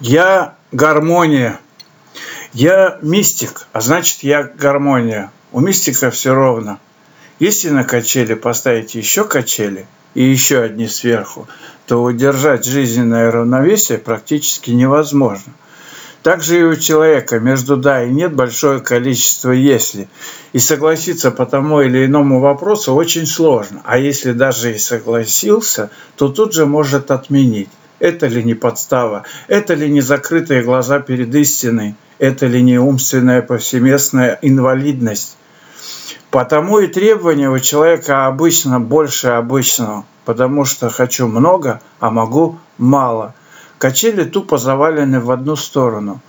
Я гармония. Я мистик, а значит я гармония. У мистика все ровно. Если на качели поставить еще качели и еще одни сверху, то удержать жизненное равновесие практически невозможно. Также и у человека между «да» и «нет» большое количество «если». И согласиться по тому или иному вопросу очень сложно. А если даже и согласился, то тут же может отменить. Это ли не подстава? Это ли не закрытые глаза перед истиной? Это ли не умственная повсеместная инвалидность? Потому и требования у человека обычно больше обычного, потому что хочу много, а могу мало – Качели тупо завалены в одну сторону.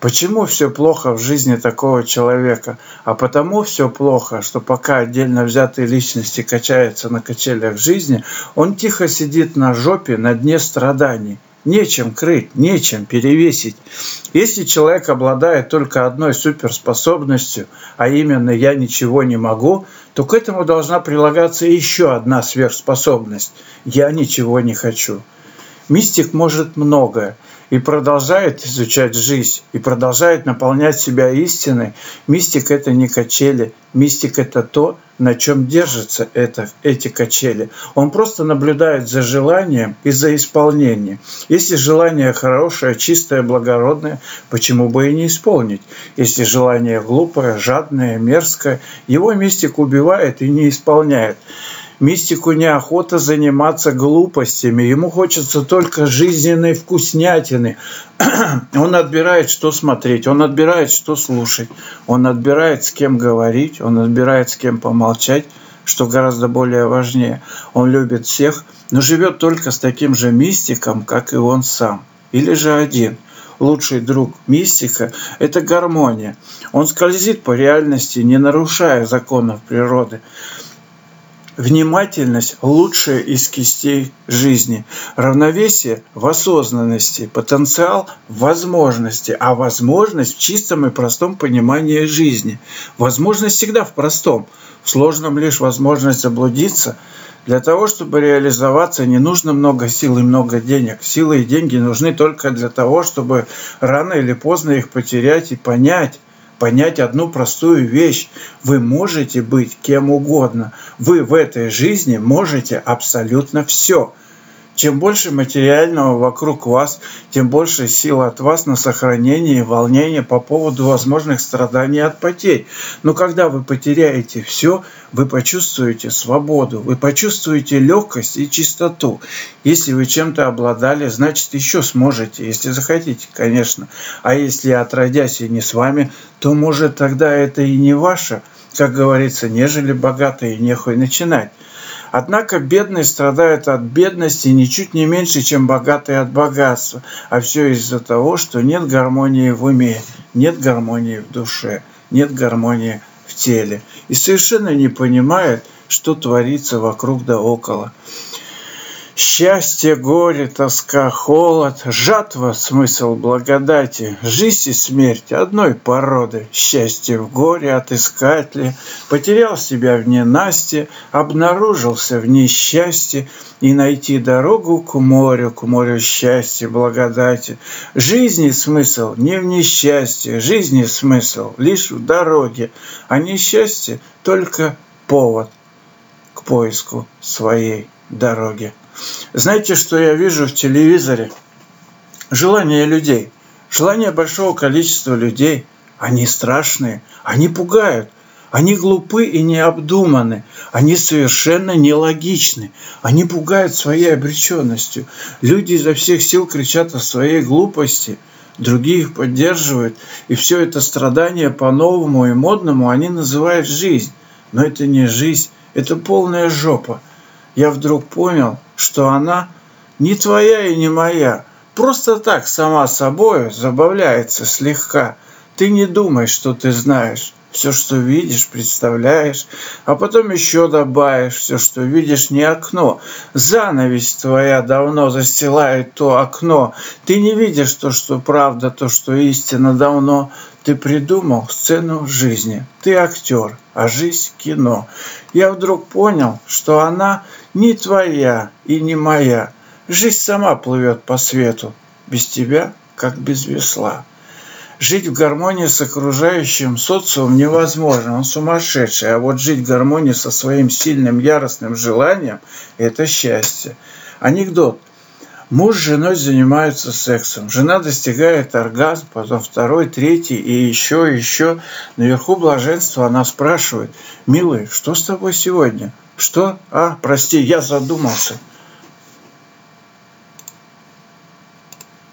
Почему все плохо в жизни такого человека? А потому все плохо, что пока отдельно взятые личности качаются на качелях жизни, он тихо сидит на жопе на дне страданий. Нечем крыть, нечем перевесить. Если человек обладает только одной суперспособностью, а именно «я ничего не могу», то к этому должна прилагаться еще одна сверхспособность – «я ничего не хочу». Мистик может многое и продолжает изучать жизнь, и продолжает наполнять себя истиной. Мистик – это не качели, мистик – это то, на чем держатся это, эти качели. Он просто наблюдает за желанием и за исполнением. Если желание хорошее, чистое, благородное, почему бы и не исполнить? Если желание глупое, жадное, мерзкое, его мистик убивает и не исполняет. Мистику неохота заниматься глупостями. Ему хочется только жизненной вкуснятины. Он отбирает, что смотреть, он отбирает, что слушать, он отбирает, с кем говорить, он отбирает, с кем помолчать, что гораздо более важнее. Он любит всех, но живет только с таким же мистиком, как и он сам. Или же один – лучший друг мистика – это гармония. Он скользит по реальности, не нарушая законов природы. Внимательность – лучшая из кистей жизни. Равновесие в осознанности, потенциал возможности, а возможность в чистом и простом понимании жизни. Возможность всегда в простом. В сложном лишь возможность заблудиться. Для того, чтобы реализоваться, не нужно много сил и много денег. Силы и деньги нужны только для того, чтобы рано или поздно их потерять и понять, понять одну простую вещь. Вы можете быть кем угодно. Вы в этой жизни можете абсолютно все – чем больше материального вокруг вас, тем больше сил от вас на сохранение и волнение по поводу возможных страданий от потерь. Но когда вы потеряете все, вы почувствуете свободу, вы почувствуете легкость и чистоту. Если вы чем-то обладали, значит еще сможете, если захотите, конечно. А если отродясь и не с вами, то может тогда это и не ваше, как говорится, нежели богатые нехуй начинать. Однако бедные страдают от бедности ничуть не меньше, чем богатые от богатства. А все из-за того, что нет гармонии в уме, нет гармонии в душе, нет гармонии в теле. И совершенно не понимает, что творится вокруг да около. Счастье, горе, тоска, холод, жатва – смысл благодати, жизнь и смерть одной породы. Счастье в горе отыскать ли, потерял себя в ненасти, обнаружился в несчастье, и найти дорогу к морю, к морю счастья, благодати. Жизни смысл не в несчастье, жизни смысл лишь в дороге, а несчастье только повод к поиску своей дороги. Знаете, что я вижу в телевизоре? Желание людей. Желание большого количества людей. Они страшные, они пугают. Они глупы и необдуманы. Они совершенно нелогичны. Они пугают своей обреченностью. Люди изо всех сил кричат о своей глупости. Другие их поддерживают. И все это страдание по-новому и модному они называют жизнь. Но это не жизнь, это полная жопа я вдруг понял, что она не твоя и не моя. Просто так, сама собой, забавляется слегка. Ты не думай, что ты знаешь. Все, что видишь, представляешь, а потом еще добавишь, все, что видишь, не окно. Занавесь твоя давно застилает то окно. Ты не видишь то, что правда, то, что истина давно. Ты придумал сцену жизни. Ты актер, а жизнь – кино. Я вдруг понял, что она не твоя и не моя. Жизнь сама плывет по свету, без тебя, как без весла. Жить в гармонии с окружающим социумом невозможно, он сумасшедший. А вот жить в гармонии со своим сильным яростным желанием – это счастье. Анекдот. Муж с женой занимаются сексом. Жена достигает оргазм, потом второй, третий и еще, еще. Наверху блаженства она спрашивает, «Милый, что с тобой сегодня?» «Что? А, прости, я задумался».